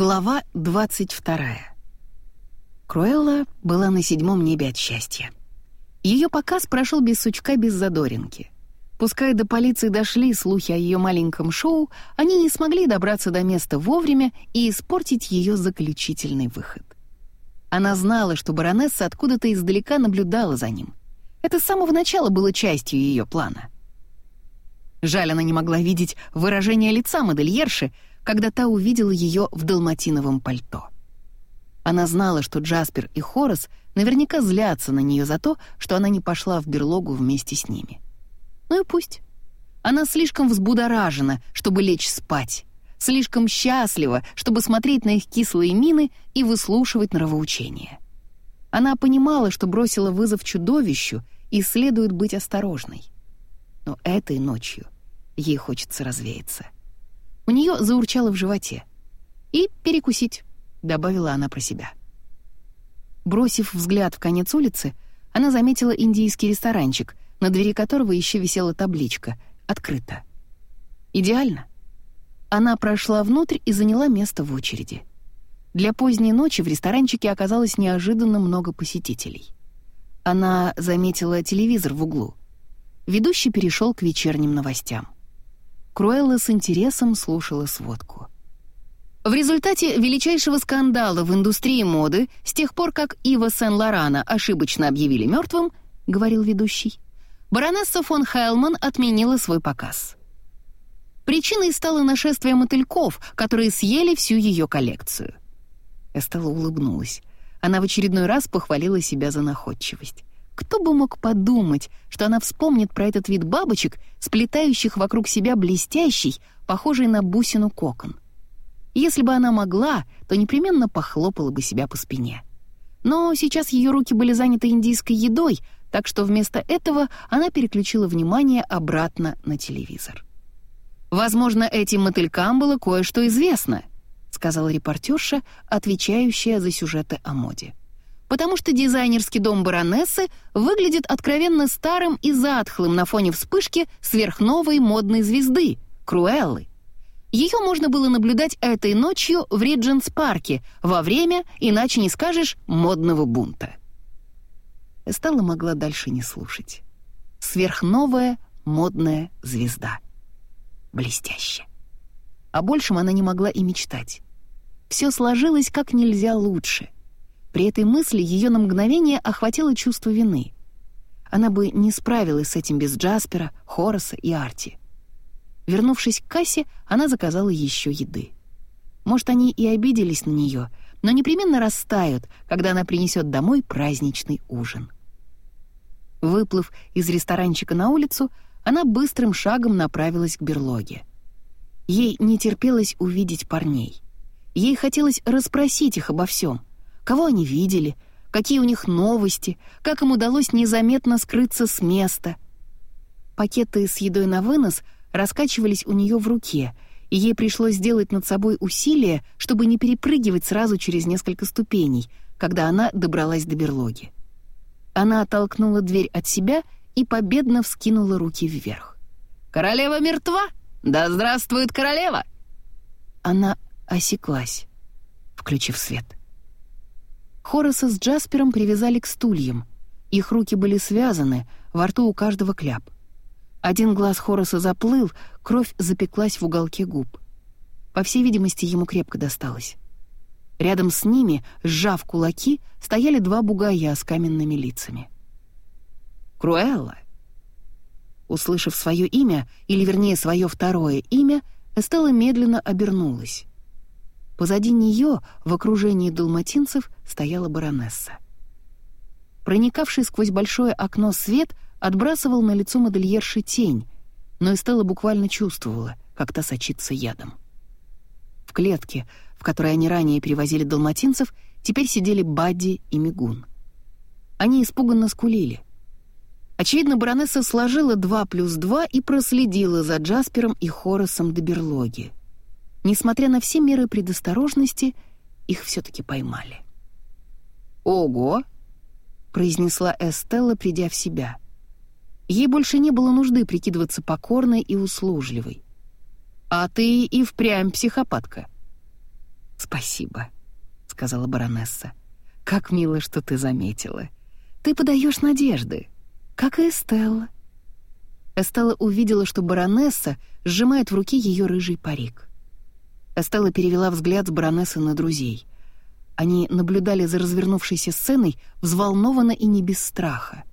Глава 22. Круэлла была на седьмом небе от счастья. Ее показ прошел без сучка, без задоринки. Пускай до полиции дошли слухи о ее маленьком шоу, они не смогли добраться до места вовремя и испортить ее заключительный выход. Она знала, что баронесса откуда-то издалека наблюдала за ним. Это с самого начала было частью ее плана. Жаль, она не могла видеть выражение лица модельерши, когда та увидела ее в далматиновом пальто. Она знала, что Джаспер и Хорас наверняка злятся на нее за то, что она не пошла в берлогу вместе с ними. Ну и пусть. Она слишком взбудоражена, чтобы лечь спать, слишком счастлива, чтобы смотреть на их кислые мины и выслушивать нравоучения. Она понимала, что бросила вызов чудовищу и следует быть осторожной. Но этой ночью ей хочется развеяться — у нее заурчало в животе. «И перекусить», — добавила она про себя. Бросив взгляд в конец улицы, она заметила индийский ресторанчик, на двери которого еще висела табличка «Открыто». Идеально. Она прошла внутрь и заняла место в очереди. Для поздней ночи в ресторанчике оказалось неожиданно много посетителей. Она заметила телевизор в углу. Ведущий перешел к вечерним новостям. Круэлла с интересом слушала сводку. В результате величайшего скандала в индустрии моды, с тех пор, как Ива Сен-Лорана ошибочно объявили мертвым, говорил ведущий, баронесса фон Хайлман отменила свой показ. Причиной стало нашествие мотыльков, которые съели всю ее коллекцию. Эстелла улыбнулась. Она в очередной раз похвалила себя за находчивость. Кто бы мог подумать, что она вспомнит про этот вид бабочек, сплетающих вокруг себя блестящий, похожий на бусину кокон. Если бы она могла, то непременно похлопала бы себя по спине. Но сейчас ее руки были заняты индийской едой, так что вместо этого она переключила внимание обратно на телевизор. «Возможно, этим мотылькам было кое-что известно», — сказала репортерша, отвечающая за сюжеты о моде потому что дизайнерский дом баронессы выглядит откровенно старым и затхлым на фоне вспышки сверхновой модной звезды — Круэллы. Ее можно было наблюдать этой ночью в Ридженс-парке во время, иначе не скажешь, модного бунта. Стала могла дальше не слушать. Сверхновая модная звезда. Блестяще. О большем она не могла и мечтать. Все сложилось как нельзя лучше — при этой мысли ее на мгновение охватило чувство вины. Она бы не справилась с этим без Джаспера, Хораса и Арти. Вернувшись к кассе, она заказала еще еды. Может, они и обиделись на нее, но непременно растают, когда она принесет домой праздничный ужин. Выплыв из ресторанчика на улицу, она быстрым шагом направилась к берлоге. Ей не терпелось увидеть парней. Ей хотелось расспросить их обо всем кого они видели, какие у них новости, как им удалось незаметно скрыться с места. Пакеты с едой на вынос раскачивались у нее в руке, и ей пришлось сделать над собой усилие, чтобы не перепрыгивать сразу через несколько ступеней, когда она добралась до берлоги. Она оттолкнула дверь от себя и победно вскинула руки вверх. «Королева мертва? Да здравствует королева!» Она осеклась, включив свет. Хораса с Джаспером привязали к стульям. Их руки были связаны, во рту у каждого кляп. Один глаз Хораса заплыл, кровь запеклась в уголке губ. По всей видимости, ему крепко досталось. Рядом с ними, сжав кулаки, стояли два бугая с каменными лицами. «Круэлла!» Услышав свое имя, или вернее свое второе имя, Эстелла медленно обернулась. Позади нее, в окружении далматинцев, стояла баронесса. Проникавший сквозь большое окно свет отбрасывал на лицо модельерши тень, но Эстелла буквально чувствовала, как та сочится ядом. В клетке, в которой они ранее перевозили далматинцев, теперь сидели Бадди и Мигун. Они испуганно скулили. Очевидно, баронесса сложила два плюс два и проследила за Джаспером и Хоросом до берлоги. Несмотря на все меры предосторожности, их все-таки поймали. «Ого!» — произнесла Эстелла, придя в себя. Ей больше не было нужды прикидываться покорной и услужливой. «А ты и впрямь психопатка». «Спасибо», — сказала баронесса. «Как мило, что ты заметила. Ты подаешь надежды, как и Эстелла». Эстелла увидела, что баронесса сжимает в руке ее рыжий парик. Эстелла перевела взгляд с баронессы на друзей. Они наблюдали за развернувшейся сценой взволнованно и не без страха.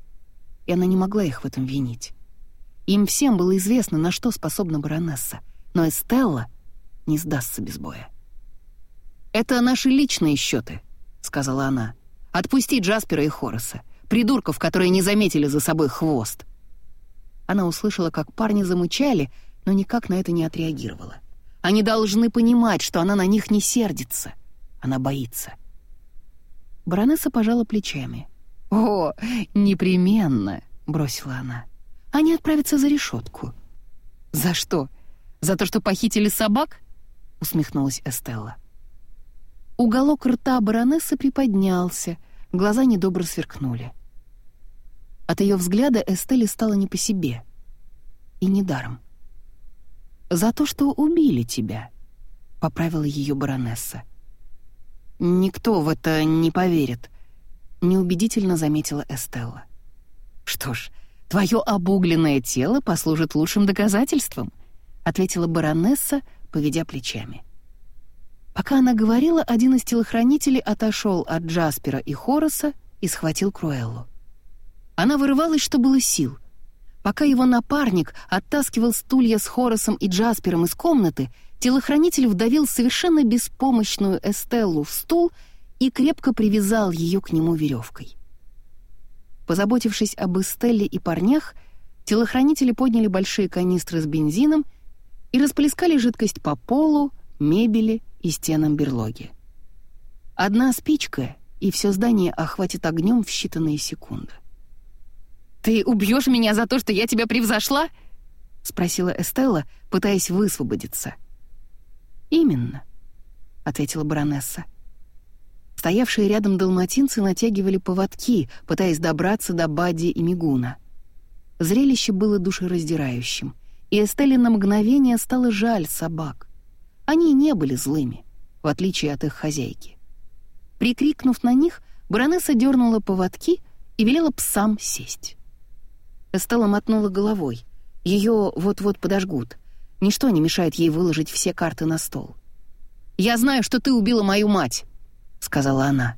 И она не могла их в этом винить. Им всем было известно, на что способна баронесса, но Эстелла не сдастся без боя. «Это наши личные счеты», — сказала она. «Отпусти Джаспера и Хорреса, придурков, которые не заметили за собой хвост». Она услышала, как парни замычали, но никак на это не отреагировала. Они должны понимать, что она на них не сердится. Она боится. Баронесса пожала плечами. «О, непременно!» — бросила она. «Они отправятся за решетку». «За что? За то, что похитили собак?» — усмехнулась Эстелла. Уголок рта баронессы приподнялся, глаза недобро сверкнули. От ее взгляда Эстелле стало не по себе. И недаром. «За то, что убили тебя», — поправила ее баронесса. «Никто в это не поверит», — неубедительно заметила Эстелла. «Что ж, твое обугленное тело послужит лучшим доказательством», — ответила баронесса, поведя плечами. Пока она говорила, один из телохранителей отошел от Джаспера и Хороса и схватил Круэллу. Она вырывалась, что было сил. Пока его напарник оттаскивал стулья с Хоросом и Джаспером из комнаты, телохранитель вдавил совершенно беспомощную Эстеллу в стул и крепко привязал ее к нему веревкой. Позаботившись об Эстелле и парнях, телохранители подняли большие канистры с бензином и расплескали жидкость по полу, мебели и стенам берлоги. Одна спичка, и все здание охватит огнем в считанные секунды. «Ты убьешь меня за то, что я тебя превзошла?» — спросила Эстелла, пытаясь высвободиться. «Именно», — ответила баронесса. Стоявшие рядом далматинцы натягивали поводки, пытаясь добраться до Бадди и Мигуна. Зрелище было душераздирающим, и Эстелле на мгновение стало жаль собак. Они не были злыми, в отличие от их хозяйки. Прикрикнув на них, баронесса дернула поводки и велела псам сесть. Эстелла мотнула головой. Ее вот-вот подожгут. Ничто не мешает ей выложить все карты на стол. «Я знаю, что ты убила мою мать», — сказала она.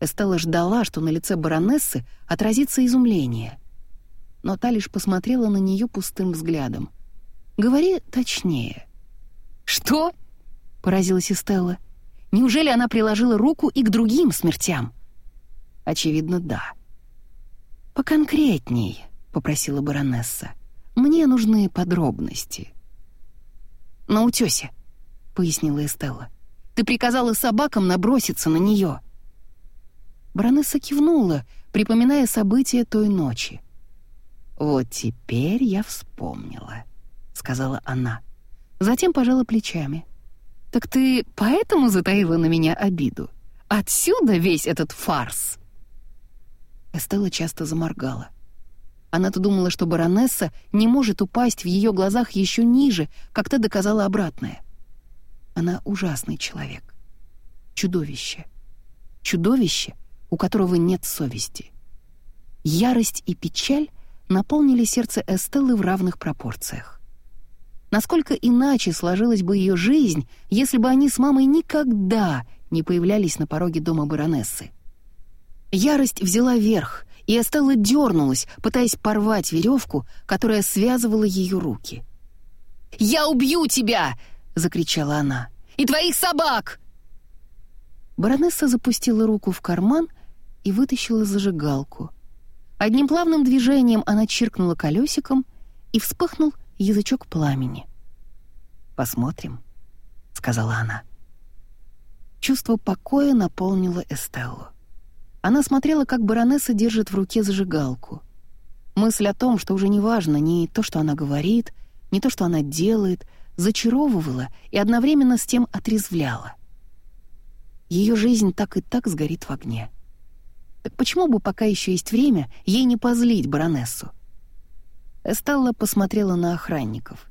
Эстелла ждала, что на лице баронессы отразится изумление. Но та лишь посмотрела на нее пустым взглядом. «Говори точнее». «Что?» — поразилась Эстелла. «Неужели она приложила руку и к другим смертям?» «Очевидно, да». «Поконкретней», — попросила баронесса. «Мне нужны подробности». «На утёсе», — пояснила Эстелла. «Ты приказала собакам наброситься на неё». Баронесса кивнула, припоминая события той ночи. «Вот теперь я вспомнила», — сказала она. Затем пожала плечами. «Так ты поэтому затаила на меня обиду? Отсюда весь этот фарс?» Эстелла часто заморгала. Она-то думала, что баронесса не может упасть в ее глазах еще ниже, как то доказала обратное. Она ужасный человек. Чудовище. Чудовище, у которого нет совести. Ярость и печаль наполнили сердце Эстеллы в равных пропорциях. Насколько иначе сложилась бы ее жизнь, если бы они с мамой никогда не появлялись на пороге дома баронессы. Ярость взяла верх, и Эстелла дернулась, пытаясь порвать веревку, которая связывала ее руки. «Я убью тебя!» — закричала она. «И твоих собак!» Баронесса запустила руку в карман и вытащила зажигалку. Одним плавным движением она чиркнула колесиком, и вспыхнул язычок пламени. «Посмотрим», — сказала она. Чувство покоя наполнило Эстеллу. Она смотрела, как баронесса держит в руке зажигалку. Мысль о том, что уже не важно ни то, что она говорит, ни то, что она делает, зачаровывала и одновременно с тем отрезвляла. Ее жизнь так и так сгорит в огне. Так почему бы, пока еще есть время, ей не позлить баронессу? Эстелла посмотрела на охранников.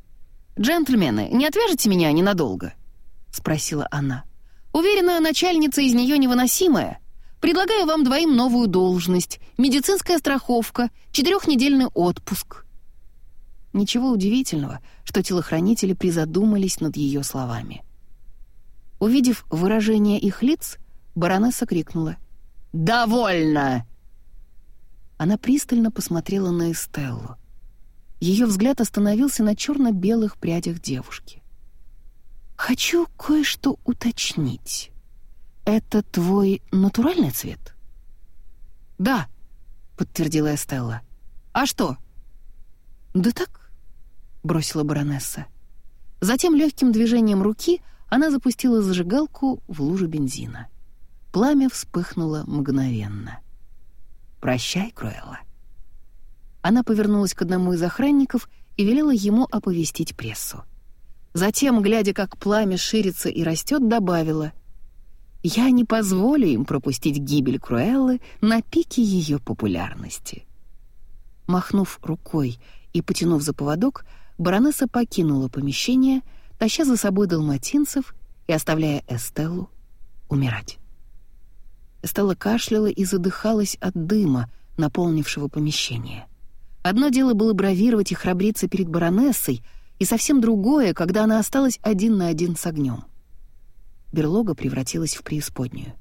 «Джентльмены, не отвяжете меня ненадолго?» — спросила она. Уверена, начальница из нее невыносимая. Предлагаю вам двоим новую должность, медицинская страховка, четырехнедельный отпуск». Ничего удивительного, что телохранители призадумались над ее словами. Увидев выражение их лиц, баронесса крикнула «Довольно!» Она пристально посмотрела на Эстеллу. Ее взгляд остановился на черно-белых прядях девушки. «Хочу кое-что уточнить. Это твой натуральный цвет?» «Да», — подтвердила Эстелла. «А что?» «Да так», — бросила баронесса. Затем легким движением руки она запустила зажигалку в лужу бензина. Пламя вспыхнуло мгновенно. «Прощай, Круэлла». Она повернулась к одному из охранников и велела ему оповестить прессу. Затем, глядя, как пламя ширится и растет, добавила «Я не позволю им пропустить гибель Круэллы на пике ее популярности». Махнув рукой и потянув за поводок, баронесса покинула помещение, таща за собой далматинцев и оставляя Эстеллу умирать. Стелла кашляла и задыхалась от дыма, наполнившего помещение. Одно дело было бравировать и храбриться перед баронессой, и совсем другое, когда она осталась один на один с огнем. Берлога превратилась в преисподнюю.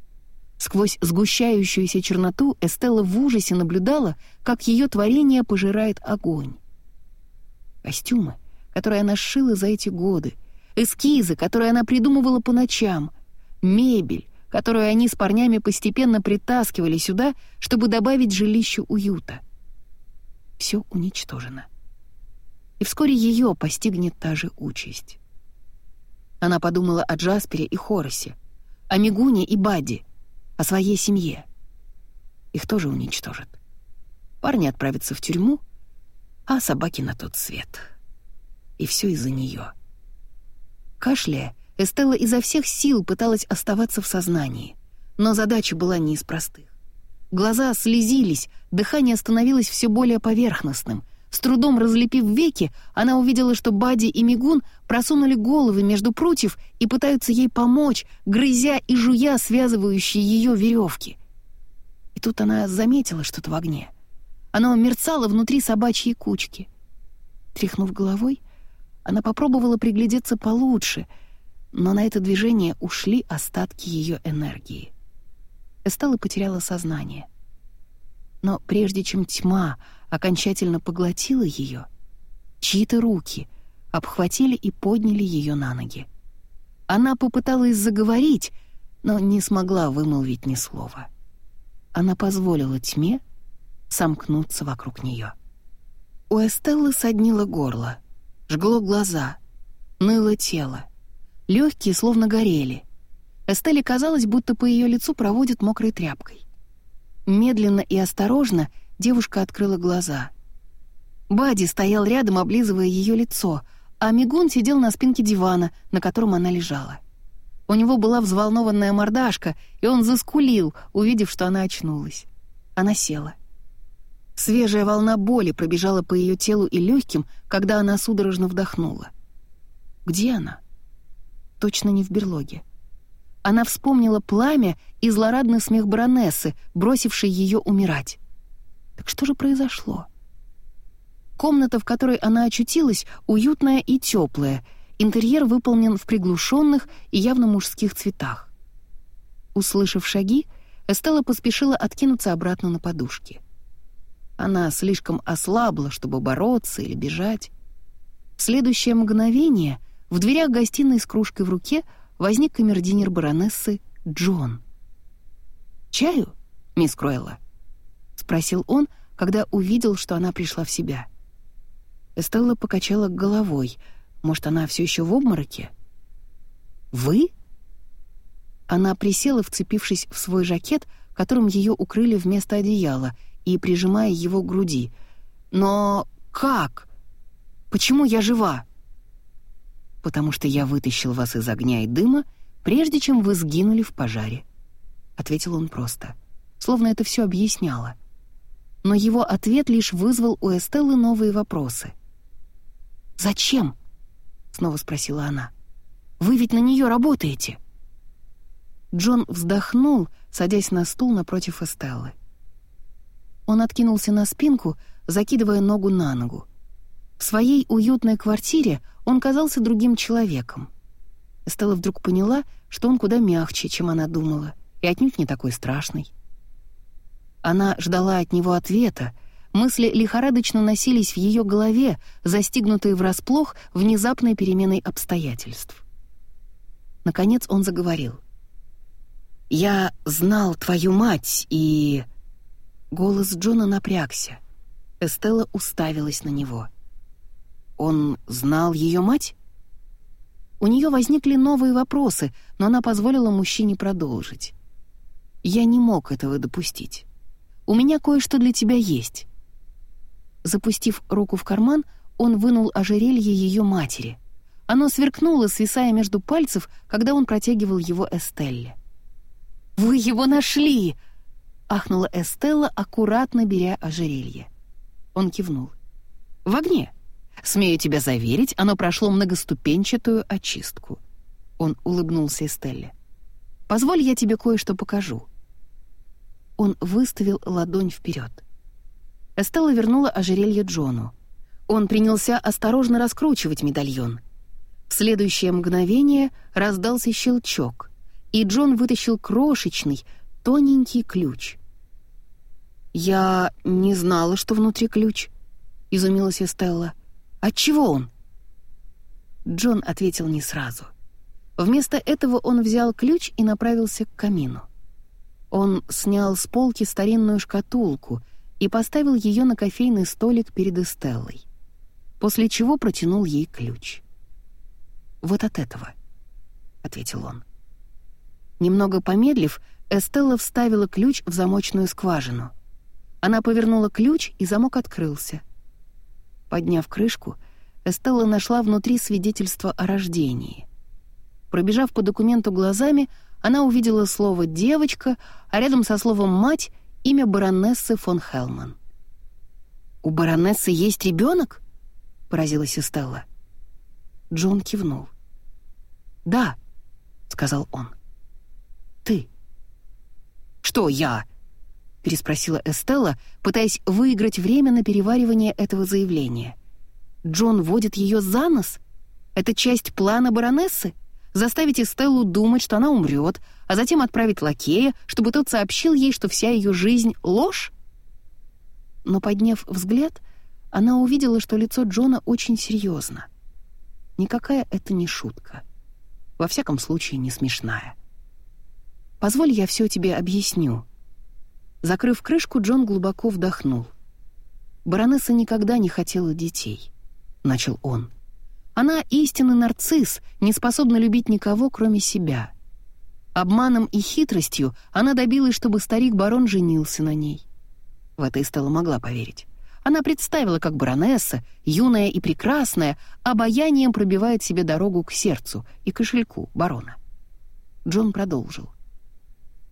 Сквозь сгущающуюся черноту Эстелла в ужасе наблюдала, как ее творение пожирает огонь. Костюмы, которые она сшила за эти годы, эскизы, которые она придумывала по ночам, мебель, которую они с парнями постепенно притаскивали сюда, чтобы добавить жилищу уюта. Все уничтожено. И вскоре ее постигнет та же участь. Она подумала о Джаспере и Хоросе, о Мигуне и Бади, о своей семье. Их тоже уничтожат. Парни отправятся в тюрьму, а собаки на тот свет. И все из-за нее. Кашляя, Эстелла изо всех сил пыталась оставаться в сознании, но задача была не из простых. Глаза слезились, дыхание становилось все более поверхностным. С трудом разлепив веки, она увидела, что Бади и Мигун просунули головы между прутьев и пытаются ей помочь, грызя и жуя связывающие ее веревки. И тут она заметила что-то в огне. Оно мерцало внутри собачьей кучки. Тряхнув головой, она попробовала приглядеться получше — но на это движение ушли остатки ее энергии. Эстелла потеряла сознание. Но прежде чем тьма окончательно поглотила ее, чьи-то руки обхватили и подняли ее на ноги. Она попыталась заговорить, но не смогла вымолвить ни слова. Она позволила тьме сомкнуться вокруг нее. У Эстеллы соднило горло, жгло глаза, ныло тело. Легкие словно горели. Эстелле казалось, будто по ее лицу проводят мокрой тряпкой. Медленно и осторожно девушка открыла глаза. Бади стоял рядом, облизывая ее лицо, а Мигун сидел на спинке дивана, на котором она лежала. У него была взволнованная мордашка, и он заскулил, увидев, что она очнулась. Она села. Свежая волна боли пробежала по ее телу и легким, когда она судорожно вдохнула. Где она? точно не в берлоге. Она вспомнила пламя и злорадный смех баронессы, бросившей ее умирать. Так что же произошло? Комната, в которой она очутилась, уютная и теплая. Интерьер выполнен в приглушенных и явно мужских цветах. Услышав шаги, Эстелла поспешила откинуться обратно на подушки. Она слишком ослабла, чтобы бороться или бежать. В следующее мгновение — в дверях гостиной с кружкой в руке возник камердинер баронессы Джон. «Чаю, мисс Круэлла?» — спросил он, когда увидел, что она пришла в себя. Эстелла покачала головой. Может, она все еще в обмороке? «Вы?» Она присела, вцепившись в свой жакет, которым ее укрыли вместо одеяла, и прижимая его к груди. «Но как? Почему я жива?» потому что я вытащил вас из огня и дыма, прежде чем вы сгинули в пожаре», — ответил он просто, словно это все объясняло. Но его ответ лишь вызвал у Эстеллы новые вопросы. «Зачем?» — снова спросила она. «Вы ведь на нее работаете». Джон вздохнул, садясь на стул напротив Эстеллы. Он откинулся на спинку, закидывая ногу на ногу. В своей уютной квартире он казался другим человеком. Эстелла вдруг поняла, что он куда мягче, чем она думала, и отнюдь не такой страшный. Она ждала от него ответа, мысли лихорадочно носились в ее голове, застигнутые врасплох внезапной переменой обстоятельств. Наконец он заговорил. «Я знал твою мать, и...» Голос Джона напрягся. Эстелла уставилась на него. «Он знал ее мать?» У нее возникли новые вопросы, но она позволила мужчине продолжить. «Я не мог этого допустить. У меня кое-что для тебя есть». Запустив руку в карман, он вынул ожерелье ее матери. Оно сверкнуло, свисая между пальцев, когда он протягивал его Эстелле. «Вы его нашли!» — ахнула Эстелла, аккуратно беря ожерелье. Он кивнул. «В огне. Смею тебя заверить, оно прошло многоступенчатую очистку». Он улыбнулся Эстелле. «Позволь, я тебе кое-что покажу». Он выставил ладонь вперед. Эстелла вернула ожерелье Джону. Он принялся осторожно раскручивать медальон. В следующее мгновение раздался щелчок, и Джон вытащил крошечный, тоненький ключ. «Я не знала, что внутри ключ», — изумилась Эстелла. «Отчего он?» Джон ответил не сразу. Вместо этого он взял ключ и направился к камину. Он снял с полки старинную шкатулку и поставил ее на кофейный столик перед Эстеллой, после чего протянул ей ключ. «Вот от этого», — ответил он. Немного помедлив, Эстелла вставила ключ в замочную скважину. Она повернула ключ, и замок открылся. Подняв крышку, Эстелла нашла внутри свидетельство о рождении. Пробежав по документу глазами, она увидела слово «девочка», а рядом со словом «мать» — имя баронессы фон Хелман. «У баронессы есть ребенок? поразилась Эстелла. Джон кивнул. «Да», — сказал он. «Ты». «Что я?» — переспросила Эстелла, пытаясь выиграть время на переваривание этого заявления. «Джон водит ее за нос? Это часть плана баронессы?» Заставить Эстеллу думать, что она умрет, а затем отправить лакея, чтобы тот сообщил ей, что вся ее жизнь — ложь? Но, подняв взгляд, она увидела, что лицо Джона очень серьезно. Никакая это не шутка. Во всяком случае, не смешная. «Позволь, я все тебе объясню». Закрыв крышку, Джон глубоко вдохнул. «Баронесса никогда не хотела детей», — начал он. Она истинный нарцисс, не способна любить никого, кроме себя. Обманом и хитростью она добилась, чтобы старик-барон женился на ней. В это и стала могла поверить. Она представила, как баронесса, юная и прекрасная, обаянием пробивает себе дорогу к сердцу и кошельку барона. Джон продолжил.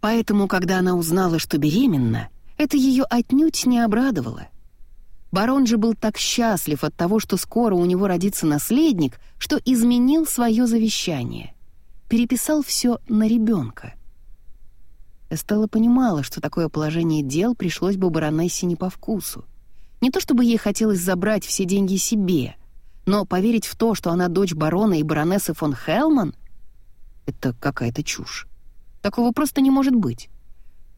Поэтому, когда она узнала, что беременна, это ее отнюдь не обрадовало. Барон же был так счастлив от того, что скоро у него родится наследник, что изменил свое завещание. Переписал все на ребенка. Эстелла понимала, что такое положение дел пришлось бы баронессе не по вкусу. Не то чтобы ей хотелось забрать все деньги себе, но поверить в то, что она дочь барона и баронессы фон Хелман — это какая-то чушь. Такого просто не может быть.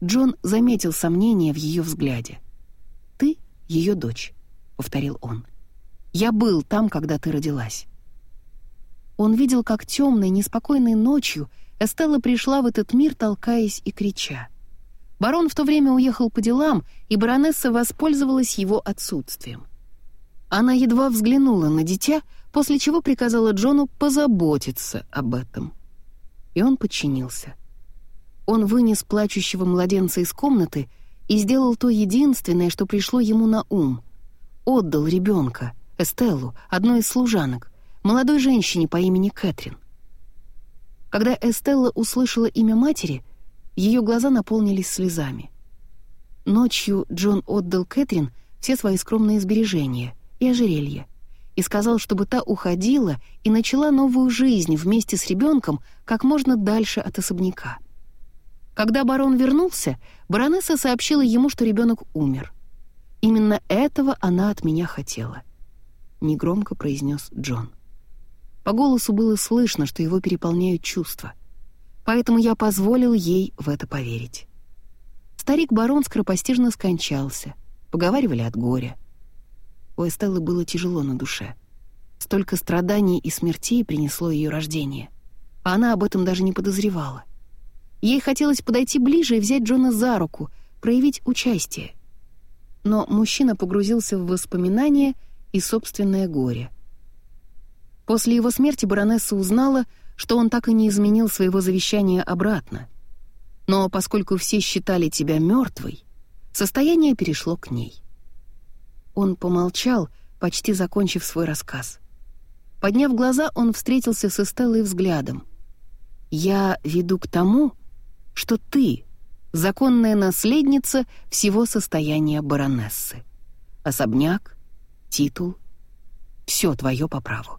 Джон заметил сомнение в ее взгляде ее дочь», — повторил он. «Я был там, когда ты родилась». Он видел, как темной, неспокойной ночью Эстелла пришла в этот мир, толкаясь и крича. Барон в то время уехал по делам, и баронесса воспользовалась его отсутствием. Она едва взглянула на дитя, после чего приказала Джону позаботиться об этом. И он подчинился. Он вынес плачущего младенца из комнаты и сделал то единственное, что пришло ему на ум. Отдал ребенка, Эстеллу, одной из служанок, молодой женщине по имени Кэтрин. Когда Эстелла услышала имя матери, ее глаза наполнились слезами. Ночью Джон отдал Кэтрин все свои скромные сбережения и ожерелье и сказал, чтобы та уходила и начала новую жизнь вместе с ребенком как можно дальше от особняка. Когда барон вернулся, баронесса сообщила ему, что ребенок умер. Именно этого она от меня хотела. Негромко произнес Джон. По голосу было слышно, что его переполняют чувства. Поэтому я позволил ей в это поверить. Старик-барон скоропостижно скончался. Поговаривали от горя. У Эстеллы было тяжело на душе. Столько страданий и смертей принесло ее рождение. А она об этом даже не подозревала. Ей хотелось подойти ближе и взять Джона за руку, проявить участие. Но мужчина погрузился в воспоминания и собственное горе. После его смерти баронесса узнала, что он так и не изменил своего завещания обратно. Но поскольку все считали тебя мертвой, состояние перешло к ней. Он помолчал, почти закончив свой рассказ. Подняв глаза, он встретился с Эстеллой взглядом. «Я веду к тому, что ты — законная наследница всего состояния баронессы. Особняк, титул — все твое по праву».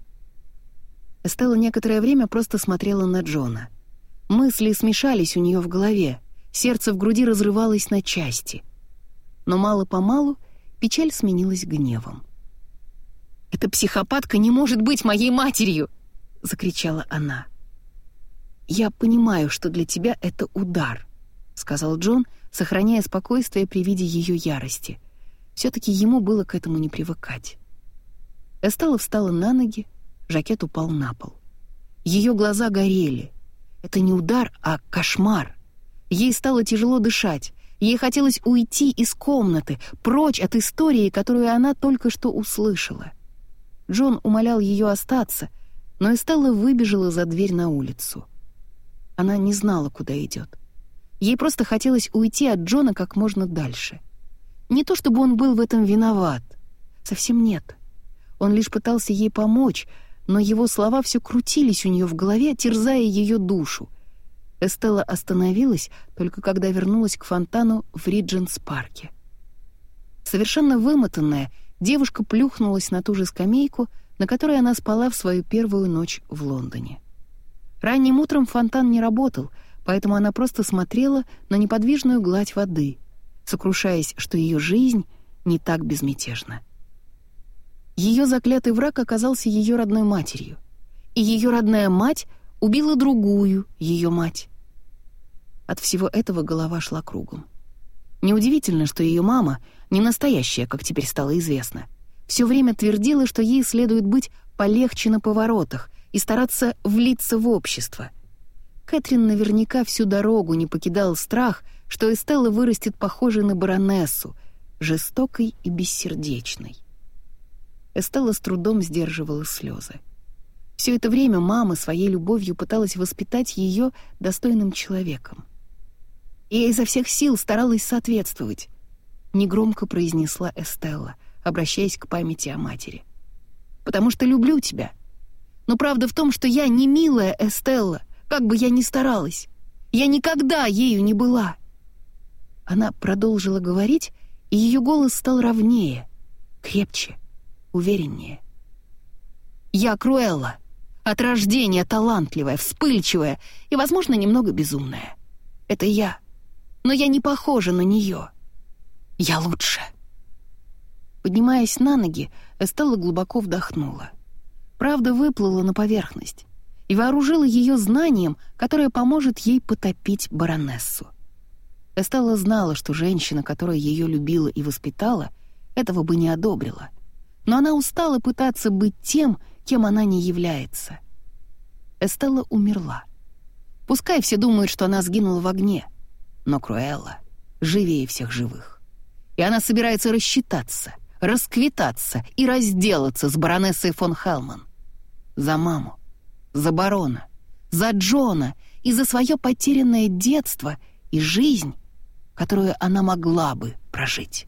Эстелла некоторое время просто смотрела на Джона. Мысли смешались у нее в голове, сердце в груди разрывалось на части. Но мало-помалу печаль сменилась гневом. «Эта психопатка не может быть моей матерью!» — закричала она. «Я понимаю, что для тебя это удар», — сказал Джон, сохраняя спокойствие при виде ее ярости. Все-таки ему было к этому не привыкать. Эстелла встала на ноги, Жакет упал на пол. Ее глаза горели. Это не удар, а кошмар. Ей стало тяжело дышать. Ей хотелось уйти из комнаты, прочь от истории, которую она только что услышала. Джон умолял ее остаться, но Эстелла выбежала за дверь на улицу. Она не знала, куда идет. Ей просто хотелось уйти от Джона как можно дальше. Не то чтобы он был в этом виноват. Совсем нет. Он лишь пытался ей помочь, но его слова все крутились у нее в голове, терзая ее душу. Эстелла остановилась, только когда вернулась к фонтану в Ридженс-парке. Совершенно вымотанная, девушка плюхнулась на ту же скамейку, на которой она спала в свою первую ночь в Лондоне. Ранним утром фонтан не работал, поэтому она просто смотрела на неподвижную гладь воды, сокрушаясь, что ее жизнь не так безмятежна. Ее заклятый враг оказался ее родной матерью, и ее родная мать убила другую ее мать. От всего этого голова шла кругом. Неудивительно, что ее мама, не настоящая, как теперь стало известно, все время твердила, что ей следует быть полегче на поворотах и стараться влиться в общество. Кэтрин наверняка всю дорогу не покидал страх, что Эстелла вырастет похожей на баронессу, жестокой и бессердечной. Эстелла с трудом сдерживала слезы. Все это время мама своей любовью пыталась воспитать ее достойным человеком. Я изо всех сил старалась соответствовать, негромко произнесла Эстелла, обращаясь к памяти о матери. «Потому что люблю тебя. Но правда в том, что я не милая Эстелла, как бы я ни старалась. Я никогда ею не была». Она продолжила говорить, и ее голос стал ровнее, крепче — увереннее. «Я Круэлла, от рождения талантливая, вспыльчивая и, возможно, немного безумная. Это я, но я не похожа на нее. Я лучше». Поднимаясь на ноги, Эстелла глубоко вдохнула. Правда выплыла на поверхность и вооружила ее знанием, которое поможет ей потопить баронессу. Эстелла знала, что женщина, которая ее любила и воспитала, этого бы не одобрила но она устала пытаться быть тем, кем она не является. Эстелла умерла. Пускай все думают, что она сгинула в огне, но Круэлла живее всех живых. И она собирается рассчитаться, расквитаться и разделаться с баронессой фон Хелман. За маму, за барона, за Джона и за свое потерянное детство и жизнь, которую она могла бы прожить.